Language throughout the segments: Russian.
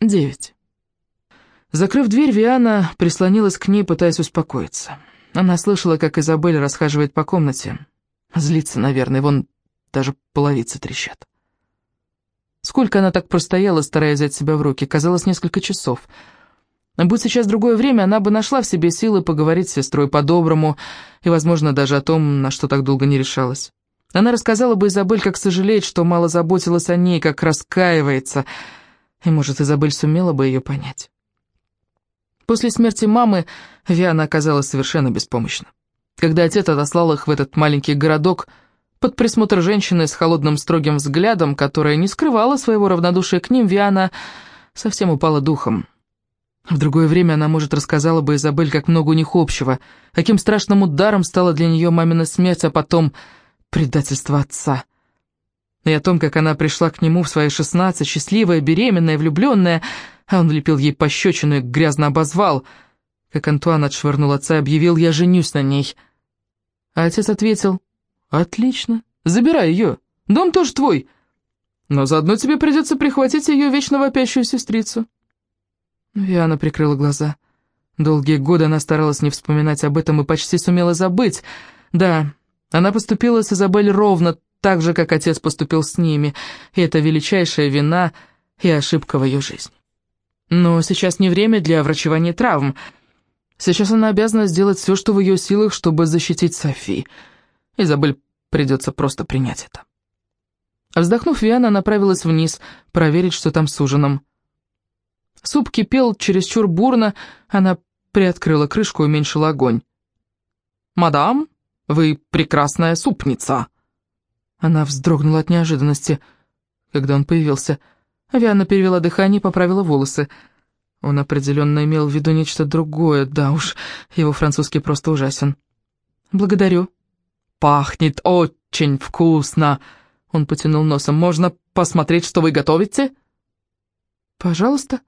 Девять. Закрыв дверь, Виана прислонилась к ней, пытаясь успокоиться. Она слышала, как Изабель расхаживает по комнате. Злится, наверное, вон даже половицы трещат. Сколько она так простояла, стараясь взять себя в руки, казалось, несколько часов. Будь сейчас другое время, она бы нашла в себе силы поговорить с сестрой по-доброму и, возможно, даже о том, на что так долго не решалась. Она рассказала бы Изабель, как сожалеет, что мало заботилась о ней, как раскаивается, и, может, Изабель сумела бы ее понять. После смерти мамы Виана оказалась совершенно беспомощна. Когда отец отослал их в этот маленький городок, под присмотр женщины с холодным строгим взглядом, которая не скрывала своего равнодушия к ним, Виана совсем упала духом. В другое время она, может, рассказала бы Изабель, как много у них общего, каким страшным ударом стала для нее мамина смерть, а потом предательство отца. И о том, как она пришла к нему в свои шестнадцать, счастливая, беременная, влюбленная, а он лепил ей пощечину и грязно обозвал, как Антуан отшвырнул отца и объявил «я женюсь на ней». А отец ответил «отлично, забирай ее, дом тоже твой, но заодно тебе придется прихватить ее вечно вопящую сестрицу». Виана прикрыла глаза. Долгие годы она старалась не вспоминать об этом и почти сумела забыть. Да, она поступила с Изабель ровно так же, как отец поступил с ними, и это величайшая вина и ошибка в ее жизни. Но сейчас не время для врачевания травм. Сейчас она обязана сделать все, что в ее силах, чтобы защитить Софи. Изабель придется просто принять это. Вздохнув, Виана направилась вниз, проверить, что там с ужином. Суп кипел чересчур бурно, она приоткрыла крышку и уменьшила огонь. «Мадам, вы прекрасная супница!» Она вздрогнула от неожиданности, когда он появился. Авиана перевела дыхание и поправила волосы. Он определенно имел в виду нечто другое, да уж, его французский просто ужасен. «Благодарю». «Пахнет очень вкусно!» Он потянул носом. «Можно посмотреть, что вы готовите?» «Пожалуйста».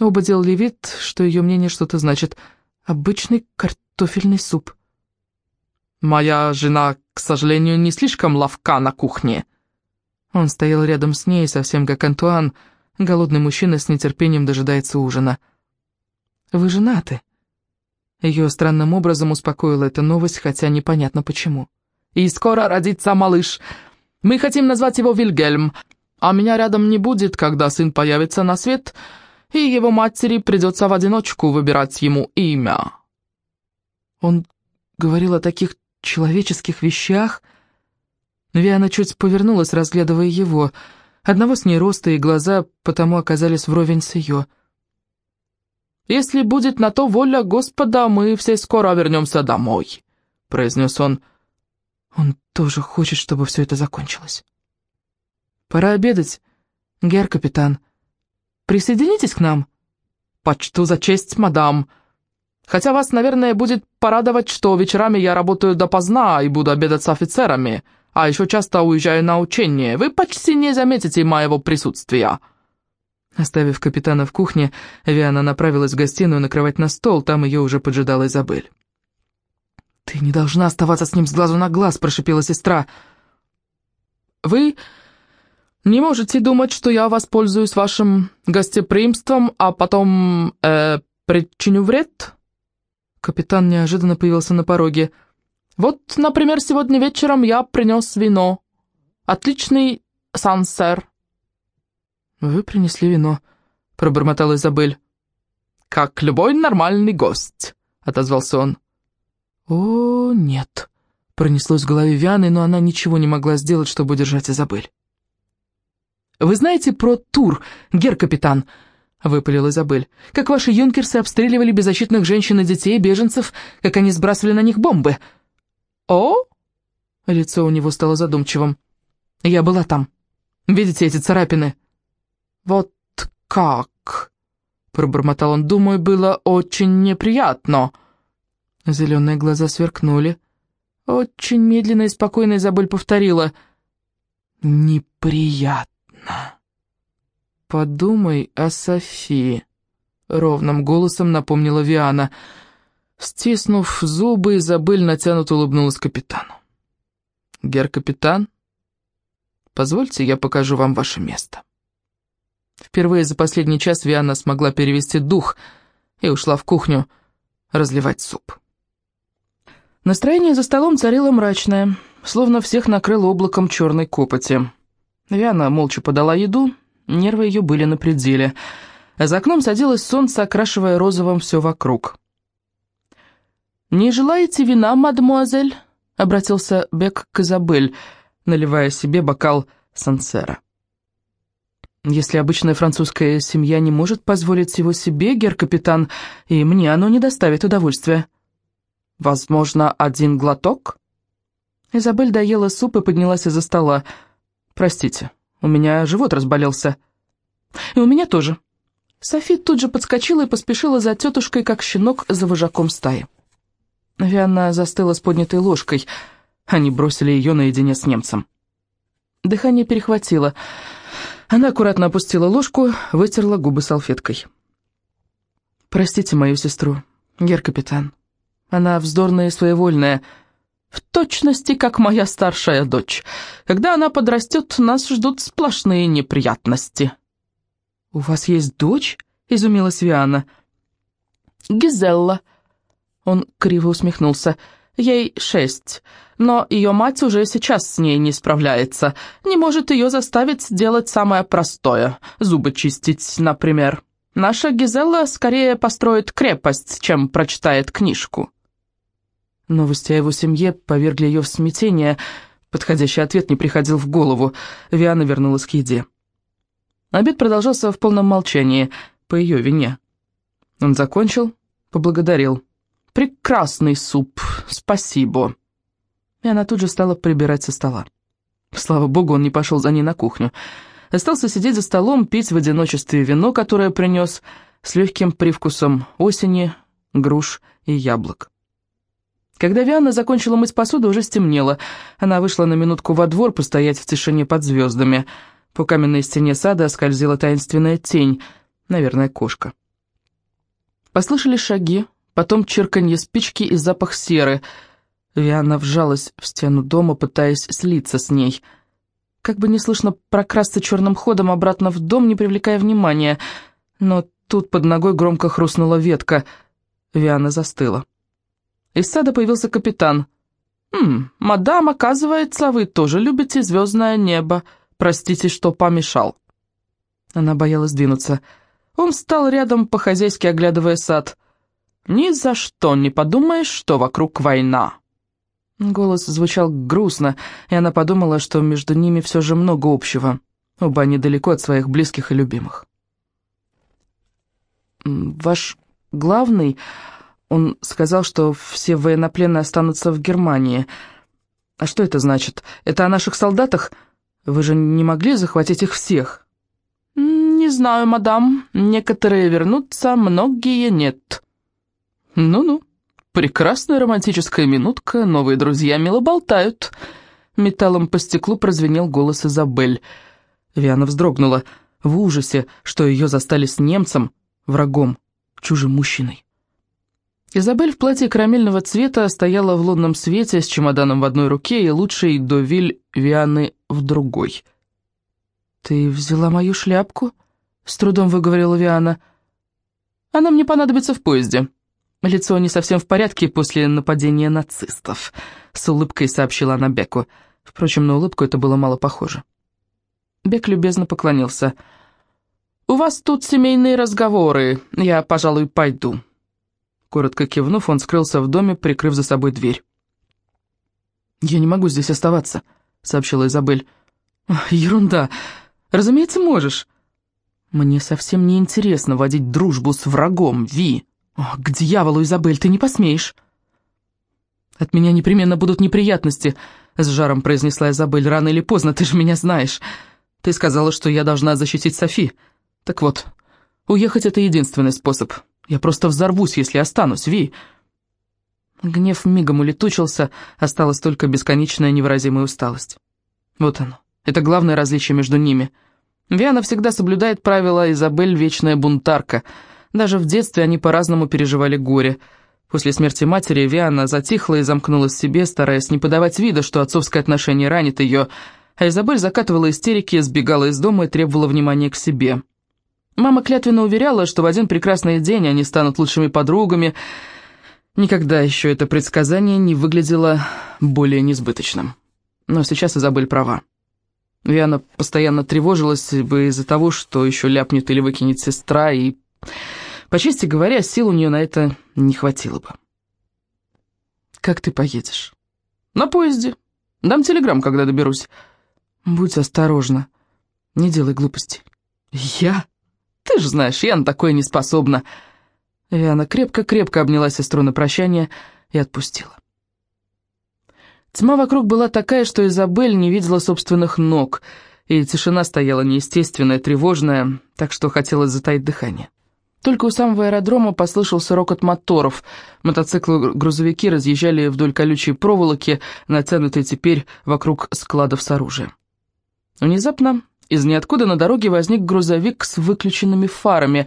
Оба делали вид, что ее мнение что-то значит. Обычный картофельный суп. «Моя жена, к сожалению, не слишком ловка на кухне». Он стоял рядом с ней, совсем как Антуан, голодный мужчина с нетерпением дожидается ужина. «Вы женаты?» Ее странным образом успокоила эта новость, хотя непонятно почему. «И скоро родится малыш. Мы хотим назвать его Вильгельм, а меня рядом не будет, когда сын появится на свет, и его матери придется в одиночку выбирать ему имя». Он говорил о таких человеческих вещах, Виана чуть повернулась, разглядывая его. Одного с ней роста и глаза потому оказались вровень с ее. «Если будет на то воля Господа, мы все скоро вернемся домой», — произнес он. Он тоже хочет, чтобы все это закончилось. «Пора обедать, гер-капитан. Присоединитесь к нам?» «Почту за честь, мадам. Хотя вас, наверное, будет порадовать, что вечерами я работаю допоздна и буду обедать с офицерами» а еще часто уезжаю на учение. Вы почти не заметите моего присутствия». Оставив капитана в кухне, Виана направилась в гостиную накрывать на стол, там ее уже поджидала Изабель. «Ты не должна оставаться с ним с глазу на глаз», — прошипела сестра. «Вы не можете думать, что я воспользуюсь вашим гостеприимством, а потом э, причиню вред?» Капитан неожиданно появился на пороге. Вот, например, сегодня вечером я принес вино. Отличный сансер». «Вы принесли вино», — пробормотал Изабель. «Как любой нормальный гость», — отозвался он. «О, нет», — пронеслось в голове Вианы, но она ничего не могла сделать, чтобы удержать Изабель. «Вы знаете про тур, гер-капитан?» — выпалил Изабель. «Как ваши юнкерсы обстреливали беззащитных женщин и детей, беженцев, как они сбрасывали на них бомбы?» «О?» Лицо у него стало задумчивым. «Я была там. Видите эти царапины?» «Вот как?» Пробормотал он. «Думаю, было очень неприятно». Зеленые глаза сверкнули. Очень медленно и спокойно Изабель повторила. «Неприятно». «Подумай о Софии», — ровным голосом напомнила Виана. Стиснув зубы, Изабель натянуто улыбнулась капитану. «Гер-капитан, позвольте, я покажу вам ваше место». Впервые за последний час Виана смогла перевести дух и ушла в кухню разливать суп. Настроение за столом царило мрачное, словно всех накрыло облаком черной копоти. Виана молча подала еду, нервы ее были на пределе, за окном садилось солнце, окрашивая розовым все вокруг. «Не желаете вина, мадемуазель?» — обратился Бек к Изабель, наливая себе бокал сансера. «Если обычная французская семья не может позволить его себе, гер-капитан, и мне оно не доставит удовольствия». «Возможно, один глоток?» Изабель доела суп и поднялась из-за стола. «Простите, у меня живот разболелся». «И у меня тоже». Софи тут же подскочила и поспешила за тетушкой, как щенок за вожаком стаи. Вианна застыла с поднятой ложкой. Они бросили ее наедине с немцем. Дыхание перехватило. Она аккуратно опустила ложку, вытерла губы салфеткой. «Простите мою сестру, гер-капитан. Она вздорная и своевольная, в точности, как моя старшая дочь. Когда она подрастет, нас ждут сплошные неприятности». «У вас есть дочь?» — изумилась Виана. «Гизелла». Он криво усмехнулся. Ей шесть, но ее мать уже сейчас с ней не справляется. Не может ее заставить делать самое простое — зубы чистить, например. Наша Гизелла скорее построит крепость, чем прочитает книжку. Новости о его семье повергли ее в смятение. Подходящий ответ не приходил в голову. Виана вернулась к еде. Обед продолжался в полном молчании, по ее вине. Он закончил, поблагодарил. «Прекрасный суп, спасибо». И она тут же стала прибирать со стола. Слава богу, он не пошел за ней на кухню. Остался сидеть за столом, пить в одиночестве вино, которое принес, с легким привкусом осени, груш и яблок. Когда Вианна закончила мыть посуду, уже стемнело. Она вышла на минутку во двор постоять в тишине под звездами. По каменной стене сада скользила таинственная тень, наверное, кошка. Послышали шаги, потом чирканье спички и запах серы. Вианна вжалась в стену дома, пытаясь слиться с ней. Как бы неслышно прокрасться черным ходом обратно в дом, не привлекая внимания. Но тут под ногой громко хрустнула ветка. Вианна застыла. Из сада появился капитан. «Хм, мадам, оказывается, вы тоже любите звездное небо. Простите, что помешал». Она боялась двинуться. Он встал рядом, по-хозяйски оглядывая сад. «Ни за что не подумаешь, что вокруг война». Голос звучал грустно, и она подумала, что между ними все же много общего. Оба они далеко от своих близких и любимых. «Ваш главный...» Он сказал, что все военнопленные останутся в Германии. А что это значит? Это о наших солдатах? Вы же не могли захватить их всех? Не знаю, мадам. Некоторые вернутся, многие нет. Ну-ну, прекрасная романтическая минутка, новые друзья мило болтают. Металлом по стеклу прозвенел голос Изабель. Виана вздрогнула в ужасе, что ее застали с немцем, врагом, чужим мужчиной. Изабель в платье карамельного цвета стояла в лунном свете с чемоданом в одной руке и лучшей довиль Вианы в другой. «Ты взяла мою шляпку?» — с трудом выговорила Виана. «Она мне понадобится в поезде. Лицо не совсем в порядке после нападения нацистов», — с улыбкой сообщила она Беку. Впрочем, на улыбку это было мало похоже. Бек любезно поклонился. «У вас тут семейные разговоры. Я, пожалуй, пойду». Коротко кивнув, он скрылся в доме, прикрыв за собой дверь. «Я не могу здесь оставаться», — сообщила Изабель. «Ерунда. Разумеется, можешь». «Мне совсем не интересно водить дружбу с врагом, Ви. О, к дьяволу, Изабель, ты не посмеешь». «От меня непременно будут неприятности», — с жаром произнесла Изабель. «Рано или поздно, ты же меня знаешь. Ты сказала, что я должна защитить Софи. Так вот, уехать — это единственный способ. Я просто взорвусь, если останусь, Ви!» Гнев мигом улетучился, осталась только бесконечная невыразимая усталость. Вот оно. Это главное различие между ними. Виана всегда соблюдает правила, Изабель — вечная бунтарка. Даже в детстве они по-разному переживали горе. После смерти матери Виана затихла и замкнулась в себе, стараясь не подавать вида, что отцовское отношение ранит ее, а Изабель закатывала истерики, сбегала из дома и требовала внимания к себе. Мама клятвенно уверяла, что в один прекрасный день они станут лучшими подругами. Никогда еще это предсказание не выглядело более несбыточным. Но сейчас Изабель права. Виана постоянно тревожилась бы из-за того, что еще ляпнет или выкинет сестра, и, по чести говоря, сил у нее на это не хватило бы. «Как ты поедешь?» «На поезде. Дам телеграм, когда доберусь». «Будь осторожна. Не делай глупостей». «Я? Ты же знаешь, я на такое не способна». Виана крепко-крепко обняла сестру на прощание и отпустила. Тьма вокруг была такая, что Изабель не видела собственных ног, и тишина стояла неестественная, тревожная, так что хотелось затаить дыхание. Только у самого аэродрома послышался рокот моторов. Мотоциклы-грузовики разъезжали вдоль колючей проволоки, натянутой теперь вокруг складов с оружием. Внезапно из ниоткуда на дороге возник грузовик с выключенными фарами.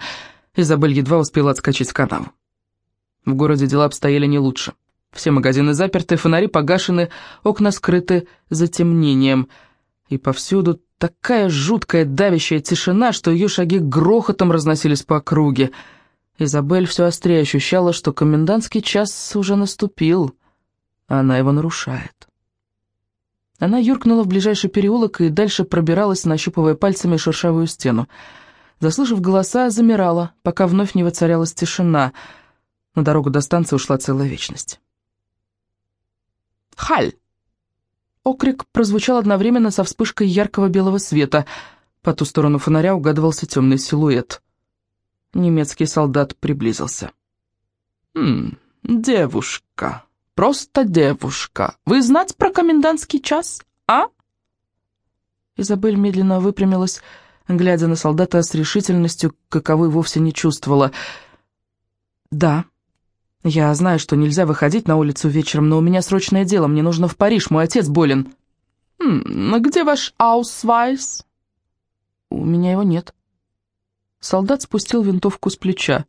Изабель едва успела отскочить в канаву. В городе дела обстояли не лучше. Все магазины заперты, фонари погашены, окна скрыты затемнением. И повсюду такая жуткая давящая тишина, что ее шаги грохотом разносились по округе. Изабель все острее ощущала, что комендантский час уже наступил, а она его нарушает. Она юркнула в ближайший переулок и дальше пробиралась, нащупывая пальцами шершавую стену. Заслышав голоса, замирала, пока вновь не воцарялась тишина. На дорогу до станции ушла целая вечность. «Халь!» Окрик прозвучал одновременно со вспышкой яркого белого света. По ту сторону фонаря угадывался темный силуэт. Немецкий солдат приблизился. «Хм, девушка, просто девушка. Вы знать про комендантский час, а?» Изабель медленно выпрямилась, глядя на солдата с решительностью, каковой вовсе не чувствовала. «Да», «Я знаю, что нельзя выходить на улицу вечером, но у меня срочное дело, мне нужно в Париж, мой отец болен». «Хм, а где ваш аусвайс?» «У меня его нет». Солдат спустил винтовку с плеча.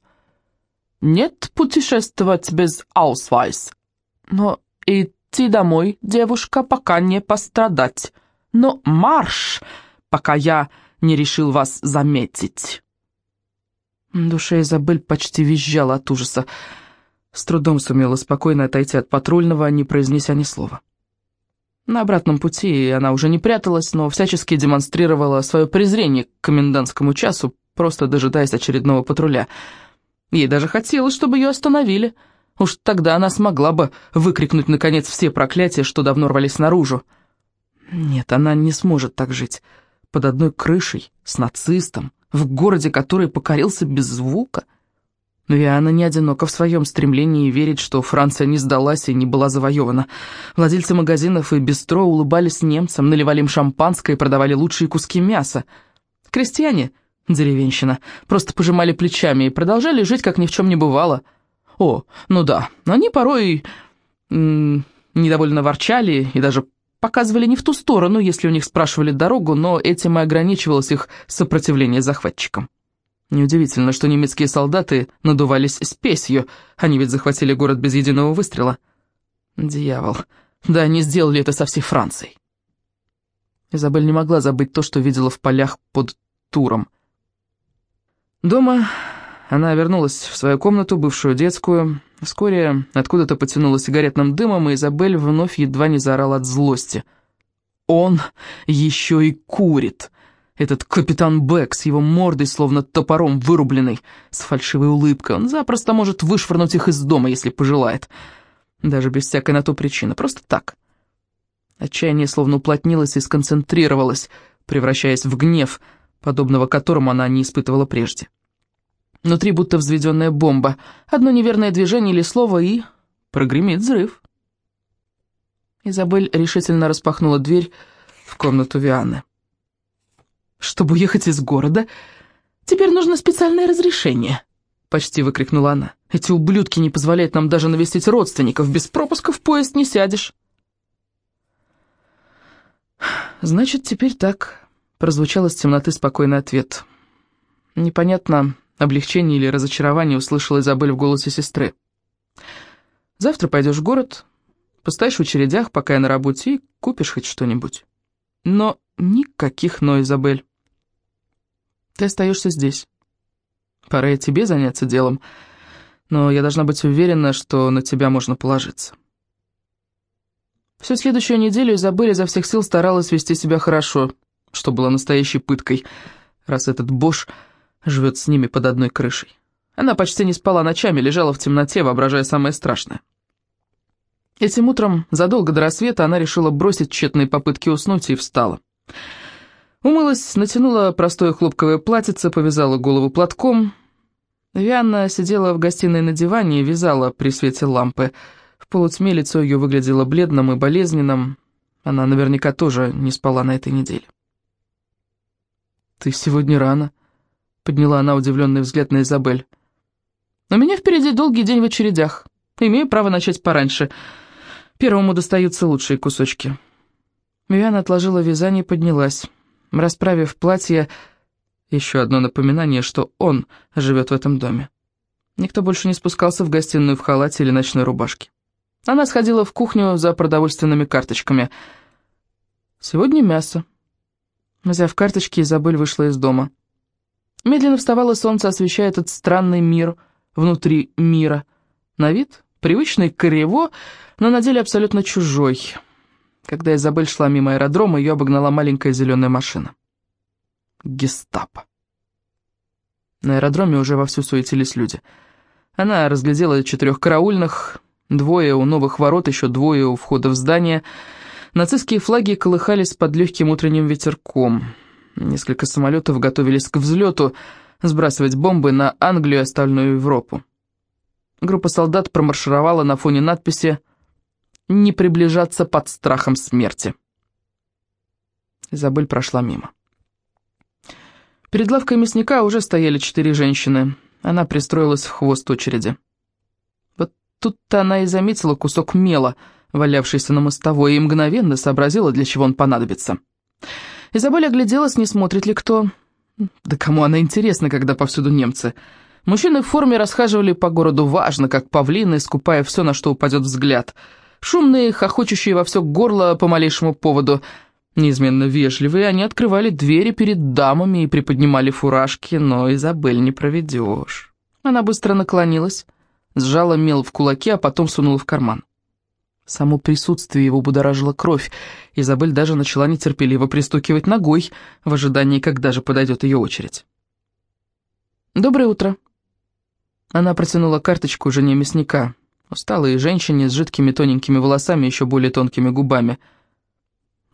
«Нет путешествовать без аусвайс. Но идти домой, девушка, пока не пострадать. Но марш, пока я не решил вас заметить». Душа Изабель почти визжала от ужаса. С трудом сумела спокойно отойти от патрульного, не произнеся ни слова. На обратном пути она уже не пряталась, но всячески демонстрировала свое презрение к комендантскому часу, просто дожидаясь очередного патруля. Ей даже хотелось, чтобы ее остановили. Уж тогда она смогла бы выкрикнуть, наконец, все проклятия, что давно рвались наружу. Нет, она не сможет так жить. Под одной крышей, с нацистом, в городе, который покорился без звука — но и она не одинока в своем стремлении верить, что Франция не сдалась и не была завоевана. Владельцы магазинов и бистро улыбались немцам, наливали им шампанское и продавали лучшие куски мяса. Крестьяне, деревенщина, просто пожимали плечами и продолжали жить, как ни в чем не бывало. О, ну да, они порой недовольно ворчали и даже показывали не в ту сторону, если у них спрашивали дорогу, но этим и ограничивалось их сопротивление захватчикам. Неудивительно, что немецкие солдаты надувались спесью, они ведь захватили город без единого выстрела. Дьявол, да они сделали это со всей Францией. Изабель не могла забыть то, что видела в полях под Туром. Дома она вернулась в свою комнату, бывшую детскую. Вскоре откуда-то потянуло сигаретным дымом, и Изабель вновь едва не заорала от злости. «Он еще и курит!» Этот капитан Бэк с его мордой, словно топором вырубленной, с фальшивой улыбкой, он запросто может вышвырнуть их из дома, если пожелает. Даже без всякой на то причины, просто так. Отчаяние словно уплотнилось и сконцентрировалось, превращаясь в гнев, подобного которому она не испытывала прежде. Внутри будто взведенная бомба. Одно неверное движение или слово, и прогремит взрыв. Изабель решительно распахнула дверь в комнату Вианы. Чтобы уехать из города, теперь нужно специальное разрешение», — почти выкрикнула она. «Эти ублюдки не позволяют нам даже навестить родственников. Без пропуска в поезд не сядешь». «Значит, теперь так», — прозвучал из темноты спокойный ответ. Непонятно, облегчение или разочарование услышала Изабель в голосе сестры. «Завтра пойдешь в город, постоишь в очередях, пока я на работе, и купишь хоть что-нибудь. Но никаких «но», Изабель. Ты остаешься здесь, Пора и тебе заняться делом, но я должна быть уверена, что на тебя можно положиться». Всю следующую неделю Изабель изо всех сил старалась вести себя хорошо, что было настоящей пыткой, раз этот Бош живет с ними под одной крышей. Она почти не спала ночами, лежала в темноте, воображая самое страшное. Этим утром, задолго до рассвета, она решила бросить тщетные попытки уснуть и встала. Умылась, натянула простое хлопковое платьице, повязала голову платком. Вианна сидела в гостиной на диване и вязала при свете лампы. В полутьме лицо ее выглядело бледным и болезненным. Она наверняка тоже не спала на этой неделе. «Ты сегодня рано», — подняла она удивленный взгляд на Изабель. «У меня впереди долгий день в очередях. Имею право начать пораньше». Первому достаются лучшие кусочки. Виана отложила вязание и поднялась. Расправив платье, еще одно напоминание, что он живет в этом доме. Никто больше не спускался в гостиную в халате или ночной рубашке. Она сходила в кухню за продовольственными карточками. Сегодня мясо. Взяв карточки, Изабель вышла из дома. Медленно вставало солнце, освещая этот странный мир внутри мира. На вид привычный криво, но на деле абсолютно чужой. Когда Изабель шла мимо аэродрома, ее обогнала маленькая зеленая машина. Гестапо. На аэродроме уже вовсю суетились люди. Она разглядела четырех караульных, двое у новых ворот, еще двое у входа в здание. Нацистские флаги колыхались под легким утренним ветерком. Несколько самолетов готовились к взлету, сбрасывать бомбы на Англию и остальную Европу. Группа солдат промаршировала на фоне надписи «Не приближаться под страхом смерти». Изабель прошла мимо. Перед лавкой мясника уже стояли четыре женщины. Она пристроилась в хвост очереди. Вот тут-то она и заметила кусок мела, валявшийся на мостовой, и мгновенно сообразила, для чего он понадобится. Изабель огляделась, не смотрит ли кто. Да кому она интересна, когда повсюду немцы? Мужчины в форме расхаживали по городу важно, как павлины, скупая все, на что упадет взгляд. Шумные, хохочущие во все горло по малейшему поводу. Неизменно вежливые, они открывали двери перед дамами и приподнимали фуражки, но Изабель не проведешь. Она быстро наклонилась, сжала мел в кулаке, а потом сунула в карман. Само присутствие его будоражило кровь. Изабель даже начала нетерпеливо пристукивать ногой в ожидании, когда же подойдет ее очередь. «Доброе утро», она протянула карточку жене мясника, усталой женщине с жидкими тоненькими волосами и еще более тонкими губами.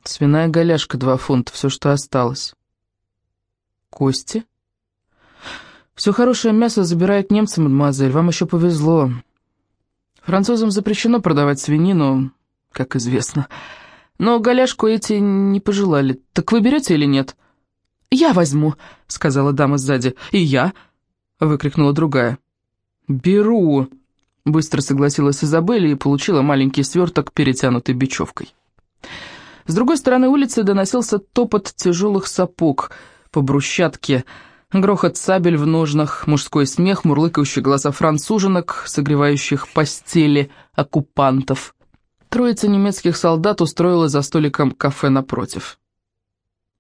Свиная голяшка, два фунта, все, что осталось. Кости? Все хорошее мясо забирают немцы, мадемуазель, вам еще повезло. Французам запрещено продавать свинину, как известно. Но голяшку эти не пожелали. Так вы берете или нет? «Я возьму», — сказала дама сзади. «И я», — выкрикнула другая. «Беру», — быстро согласилась Изабель и получила маленький сверток, перетянутый бечевкой. С другой стороны улицы доносился топот тяжелых сапог по брусчатке, грохот сабель в ножнах, мужской смех, мурлыкающие глаза француженок, согревающих постели оккупантов. Троица немецких солдат устроилась за столиком кафе напротив.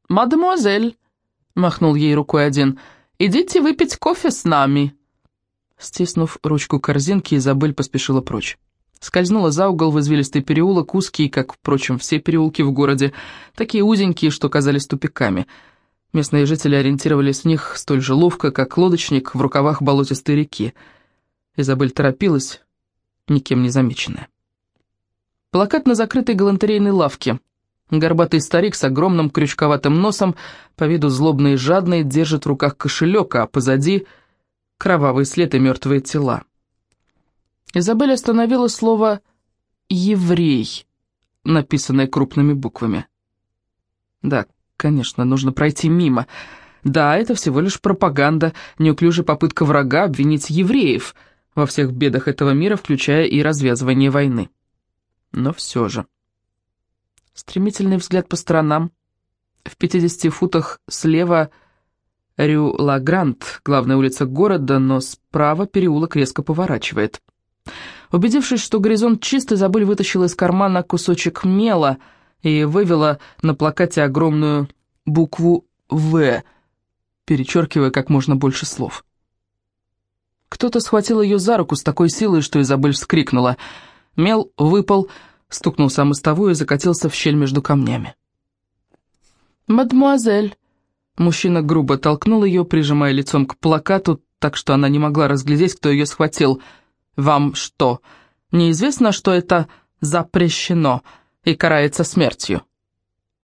«Мадемуазель», — махнул ей рукой один, — «идите выпить кофе с нами». Стиснув ручку корзинки, Изабель поспешила прочь. Скользнула за угол в извилистый переулок, узкий, как, впрочем, все переулки в городе, такие узенькие, что казались тупиками. Местные жители ориентировались в них столь же ловко, как лодочник в рукавах болотистой реки. Изабель торопилась, никем не замеченная. Плакат на закрытой галантерейной лавке. Горбатый старик с огромным крючковатым носом, по виду злобный и жадный, держит в руках кошелек, а позади — кровавый след и мертвые тела. Изабель остановила слово «еврей», написанное крупными буквами. Да, конечно, нужно пройти мимо. Да, это всего лишь пропаганда, неуклюжая попытка врага обвинить евреев во всех бедах этого мира, включая и развязывание войны. Но все же. Стремительный взгляд по сторонам. В 50 футах слева – Рю-Ла-Грант, главная улица города, но справа переулок резко поворачивает. Убедившись, что горизонт чист, Изабель вытащила из кармана кусочек мела и вывела на плакате огромную букву «В», перечеркивая как можно больше слов. Кто-то схватил ее за руку с такой силой, что Изабель вскрикнула. Мел выпал, стукнулся о мостовую и закатился в щель между камнями. «Мадемуазель!» Мужчина грубо толкнул ее, прижимая лицом к плакату, так что она не могла разглядеть, кто ее схватил. «Вам что, неизвестно, что это запрещено и карается смертью?»